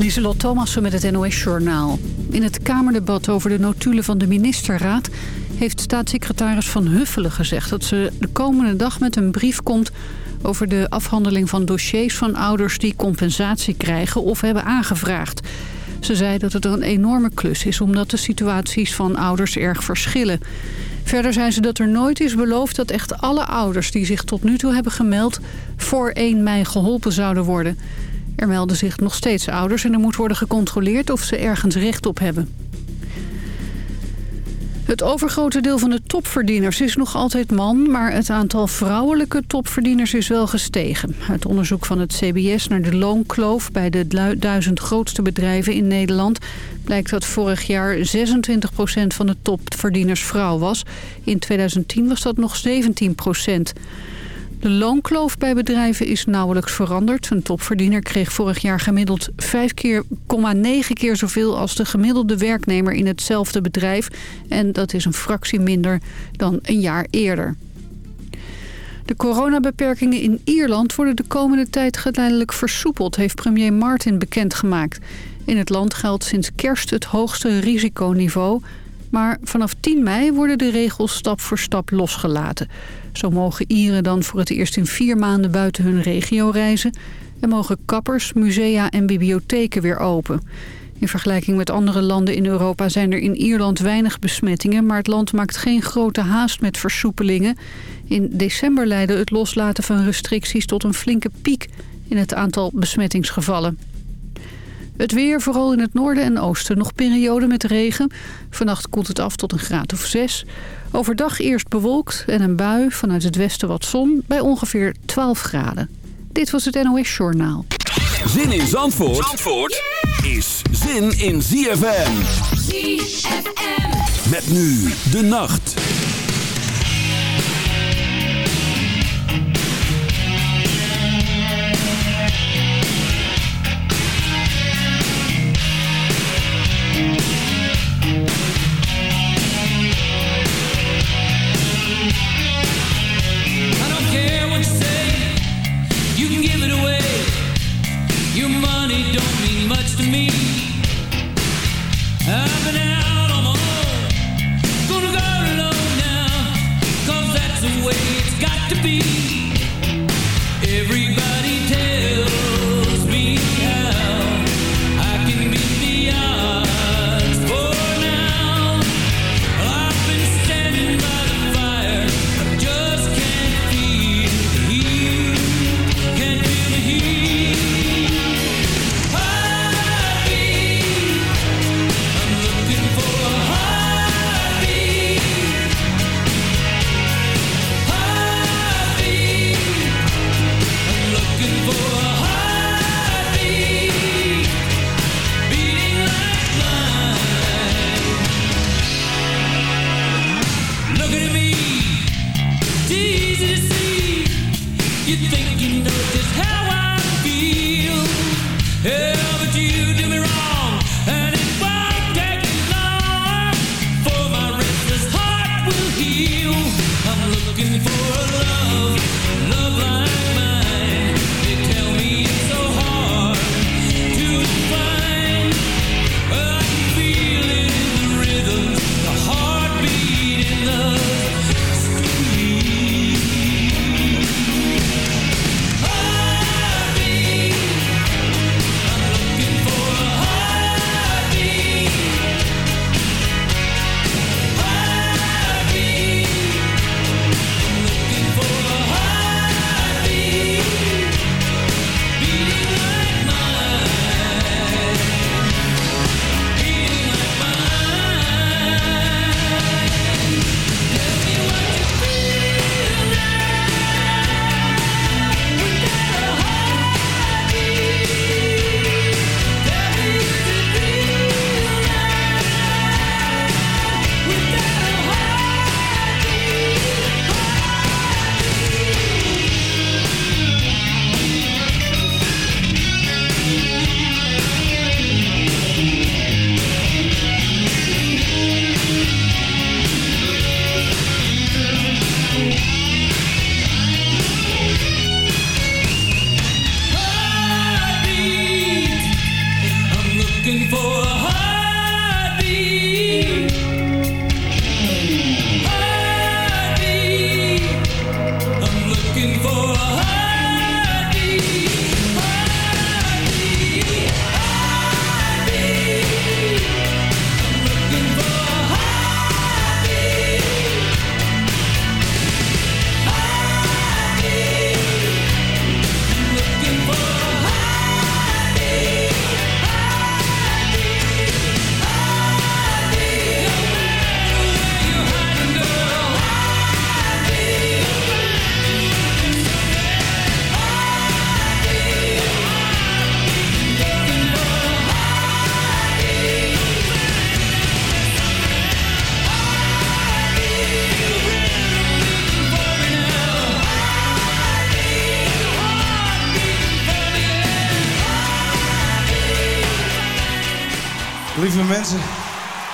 Lieselot Thomassen met het NOS-journaal. In het Kamerdebat over de notulen van de ministerraad... heeft staatssecretaris Van Huffelen gezegd... dat ze de komende dag met een brief komt... over de afhandeling van dossiers van ouders... die compensatie krijgen of hebben aangevraagd. Ze zei dat het een enorme klus is... omdat de situaties van ouders erg verschillen. Verder zei ze dat er nooit is beloofd dat echt alle ouders... die zich tot nu toe hebben gemeld... voor 1 mei geholpen zouden worden... Er melden zich nog steeds ouders en er moet worden gecontroleerd of ze ergens recht op hebben. Het overgrote deel van de topverdieners is nog altijd man... maar het aantal vrouwelijke topverdieners is wel gestegen. Uit onderzoek van het CBS naar de loonkloof... bij de duizend grootste bedrijven in Nederland... blijkt dat vorig jaar 26% van de topverdieners vrouw was. In 2010 was dat nog 17 de loonkloof bij bedrijven is nauwelijks veranderd. Een topverdiener kreeg vorig jaar gemiddeld 5,9 keer, keer zoveel als de gemiddelde werknemer in hetzelfde bedrijf. En dat is een fractie minder dan een jaar eerder. De coronabeperkingen in Ierland worden de komende tijd geleidelijk versoepeld, heeft premier Martin bekendgemaakt. In het land geldt sinds kerst het hoogste risiconiveau. Maar vanaf 10 mei worden de regels stap voor stap losgelaten. Zo mogen Ieren dan voor het eerst in vier maanden buiten hun regio reizen... en mogen kappers, musea en bibliotheken weer open. In vergelijking met andere landen in Europa zijn er in Ierland weinig besmettingen... maar het land maakt geen grote haast met versoepelingen. In december leidde het loslaten van restricties tot een flinke piek in het aantal besmettingsgevallen. Het weer, vooral in het noorden en oosten, nog periode met regen. Vannacht koelt het af tot een graad of 6. Overdag eerst bewolkt en een bui, vanuit het westen wat zon, bij ongeveer 12 graden. Dit was het NOS Journaal. Zin in Zandvoort, Zandvoort is zin in ZFM. ZFM. Met nu de nacht.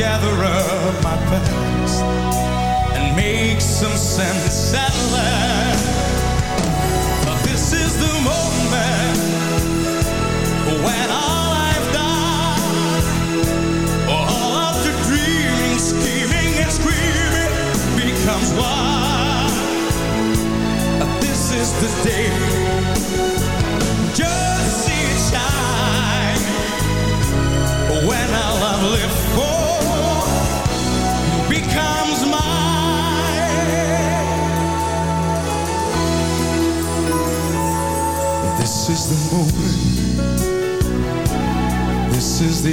Gather up my past and make some sense at last. But This is the moment when all I've done, all of the dreaming, scheming, and screaming becomes one. This is the day.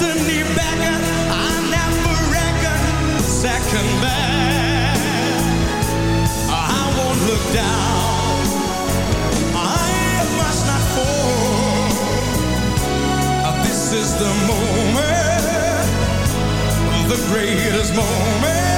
Destiny beckon, I never reckon second best. I won't look down. I must not fall. Uh, this is the moment, the greatest moment.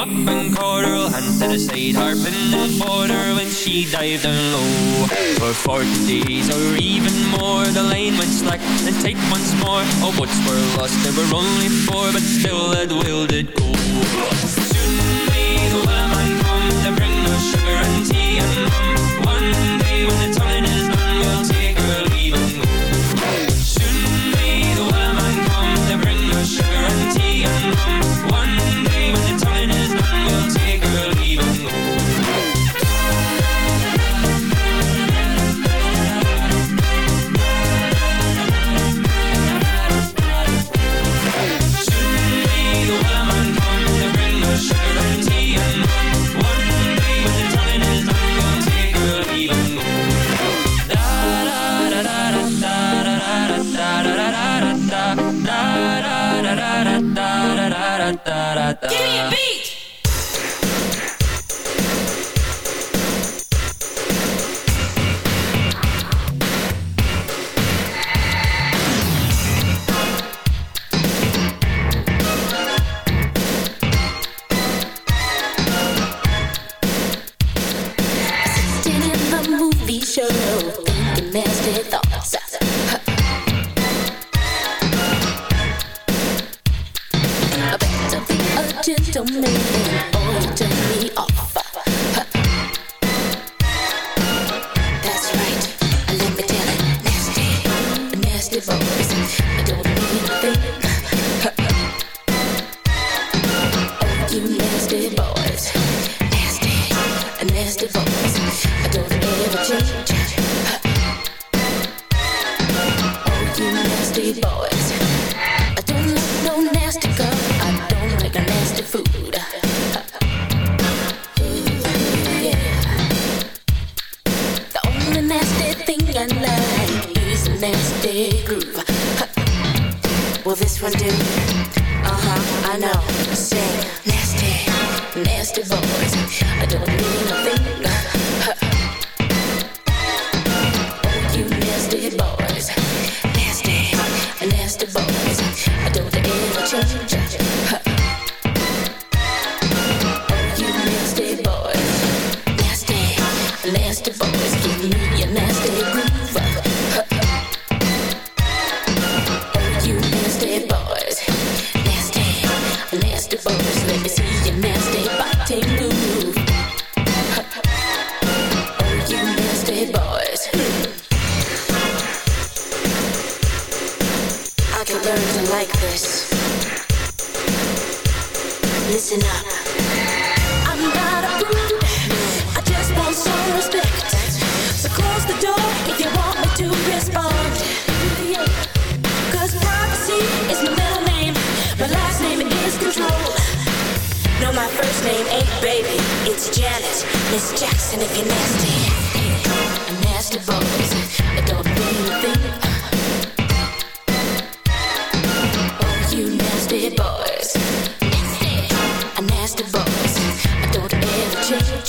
up and caught her to the side Harping and border when she dived down low. For 40 days or even more The lane went slack and take once more. Our boats were lost, there were only four But still that will did go.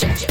check, check.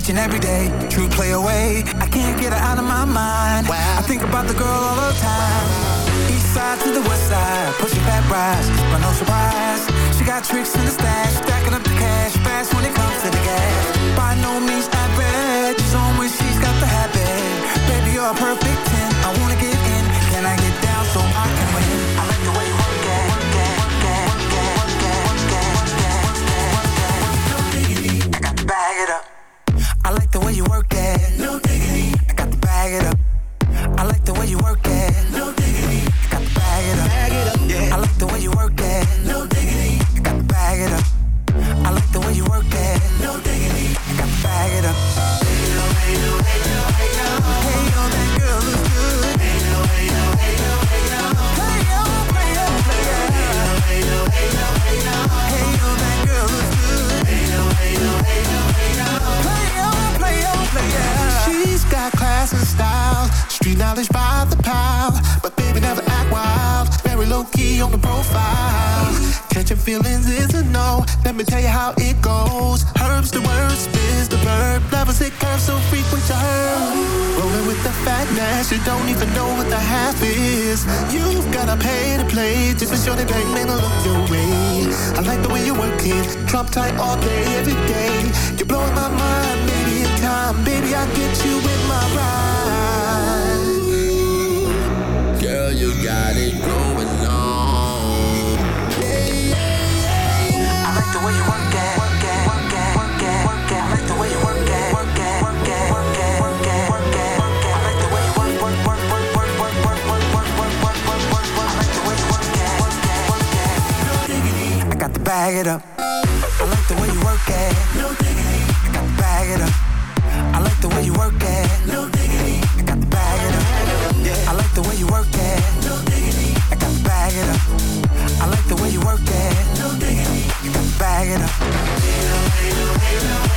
Each and every day. True play away, I can't get her out of my mind. I think about the girl all the time. East side to the west side, pushing back rise, but no surprise. She got tricks in the stash, the way you work it. No diggity. I got to bag it up. I like the way you work it. No diggity. I got to bag it up. Bag it up. Yeah. I like the way you work it. No diggity. I got to bag it up. I like the way you work it. No diggity. I got to bag it up. Hey yo, hey street by the pound. But baby never act wild, very low key on the profile. Catching feelings is a no. Let me tell you how it goes. Herbs the word, spins the verb. Levels it curves so frequent to her. Rolling with the fatness, you don't even know what the half is. You've gotta pay to play just for sure they bang man look your way. I like the way you work it, Trump tight all day, every day. You're blowing my mind, maybe in time, baby I get you in my ride. Got it going on. I like the way you work it. No diggity, I got to bag it up. I like the way you work it. No diggity, I got to bag it up. I like the way you work it. No We're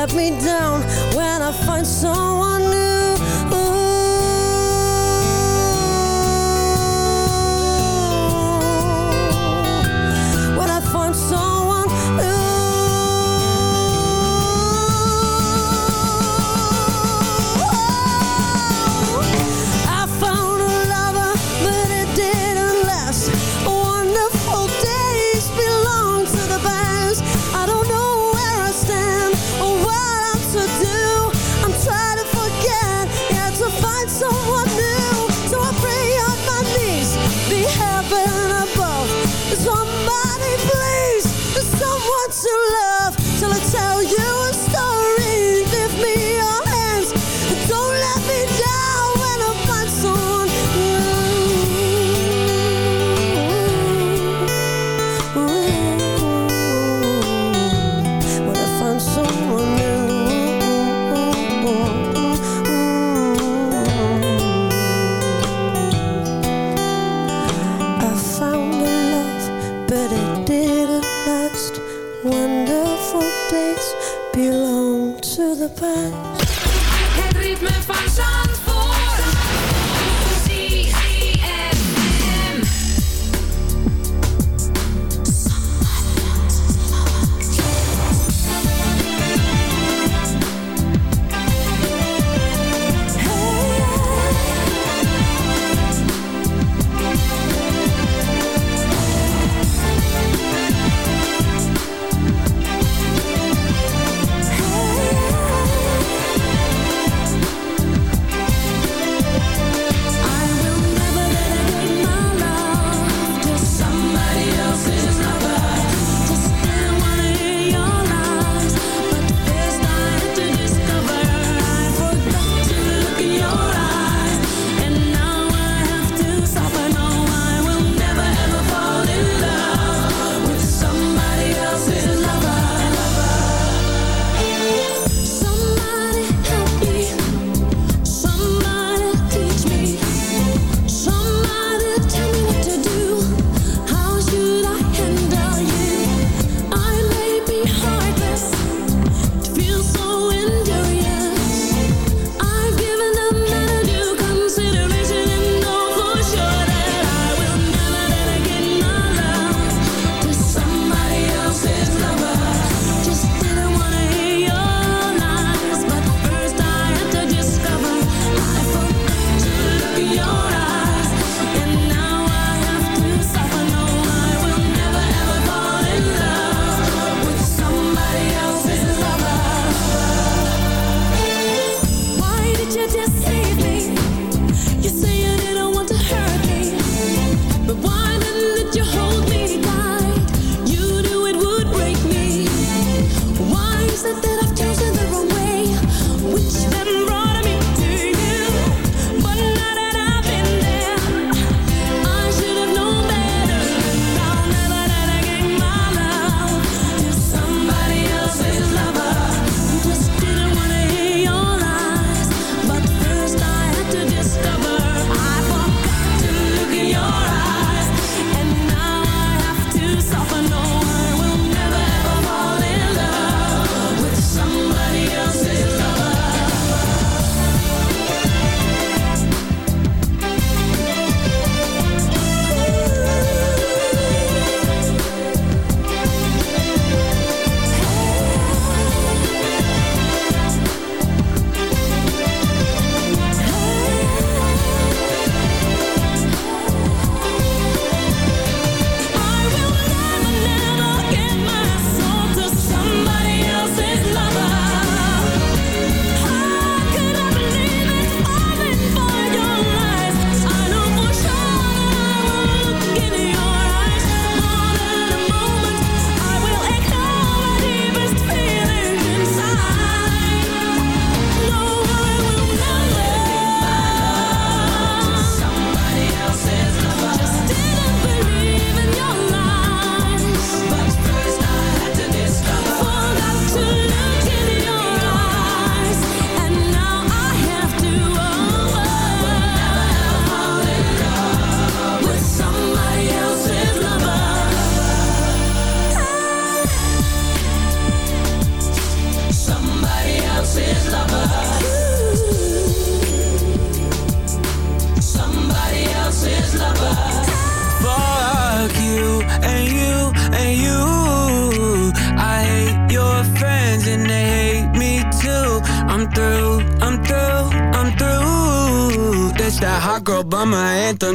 let me down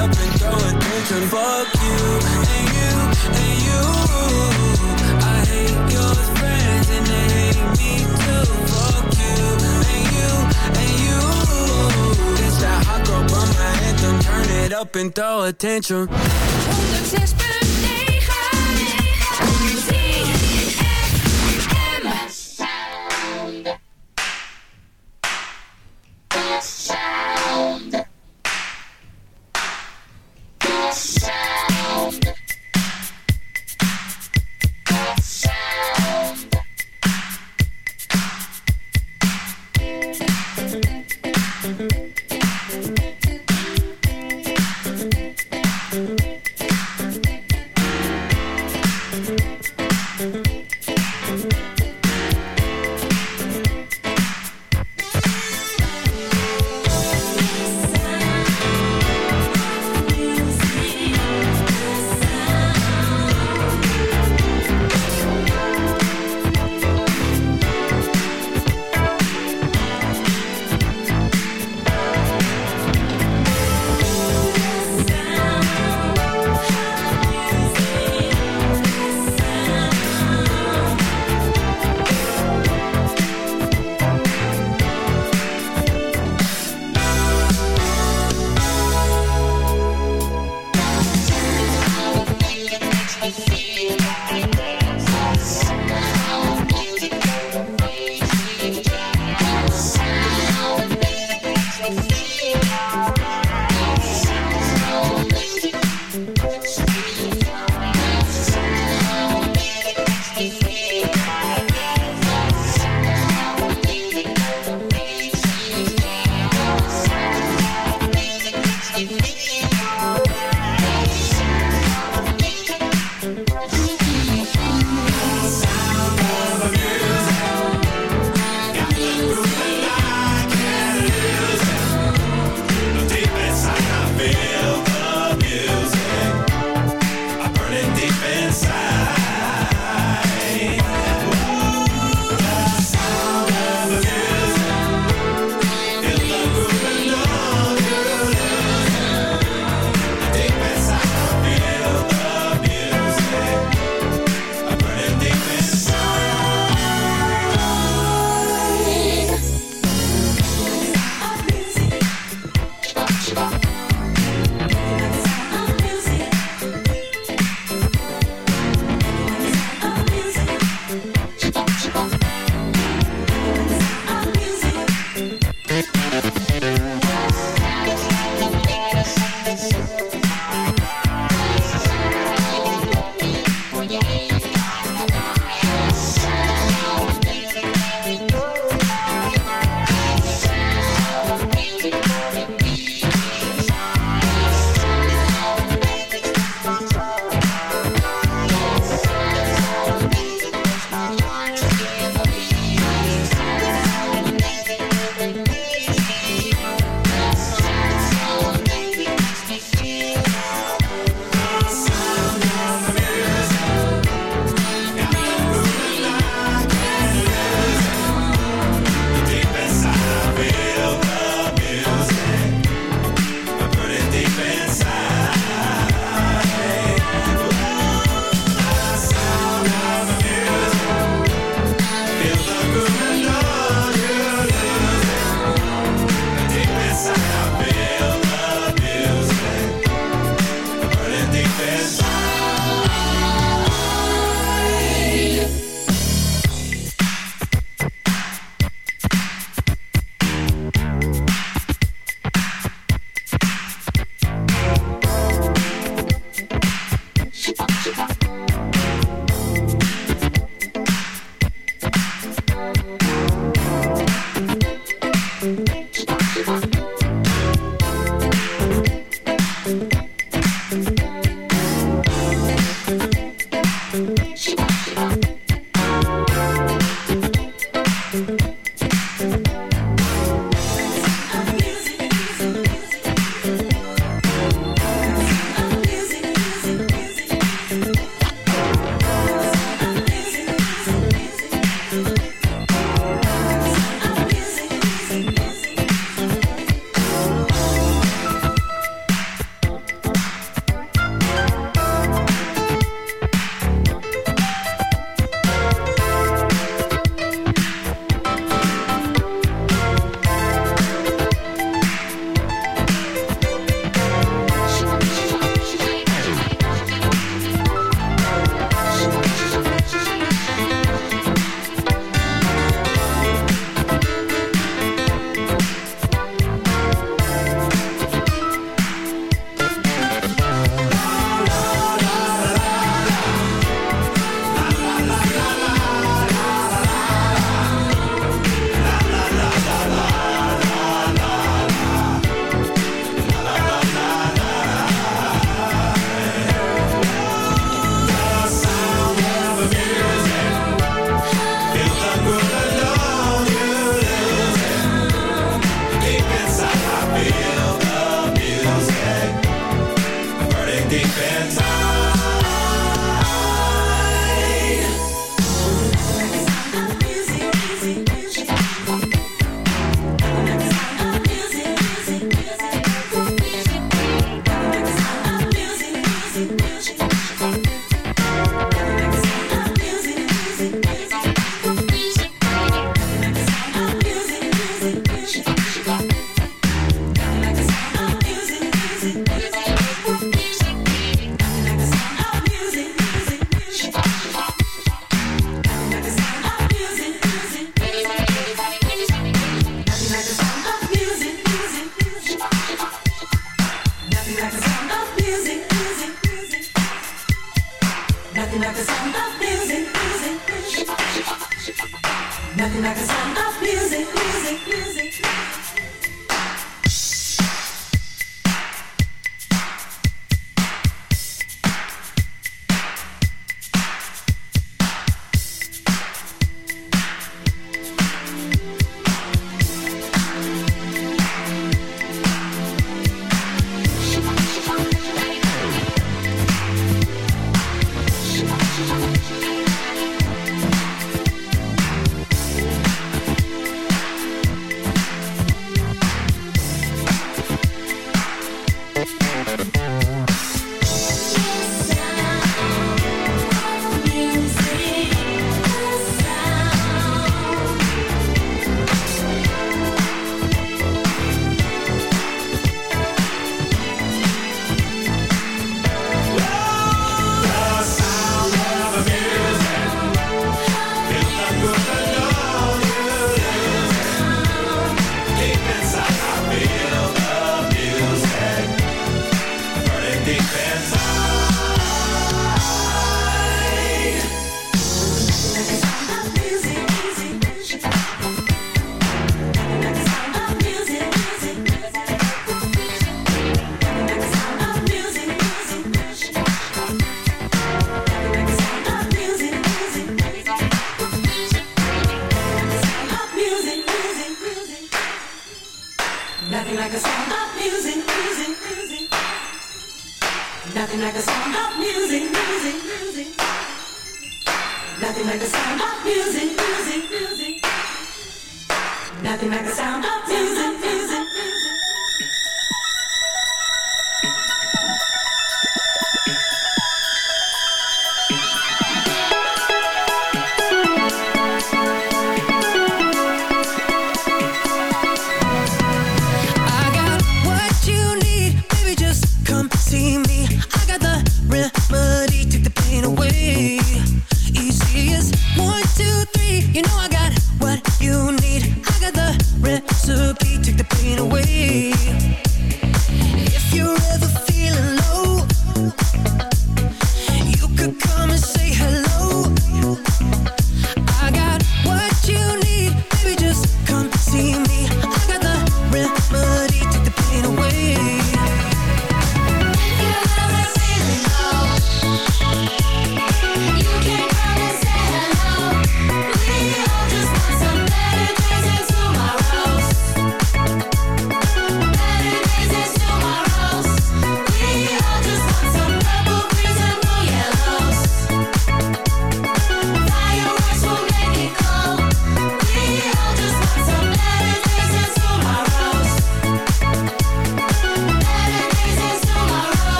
up and throw attention. Fuck you and you and you. I hate your friends and they hate me too. Fuck you and you and you. This that hot girl bummer anthem. Turn it up and throw attention.「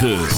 9.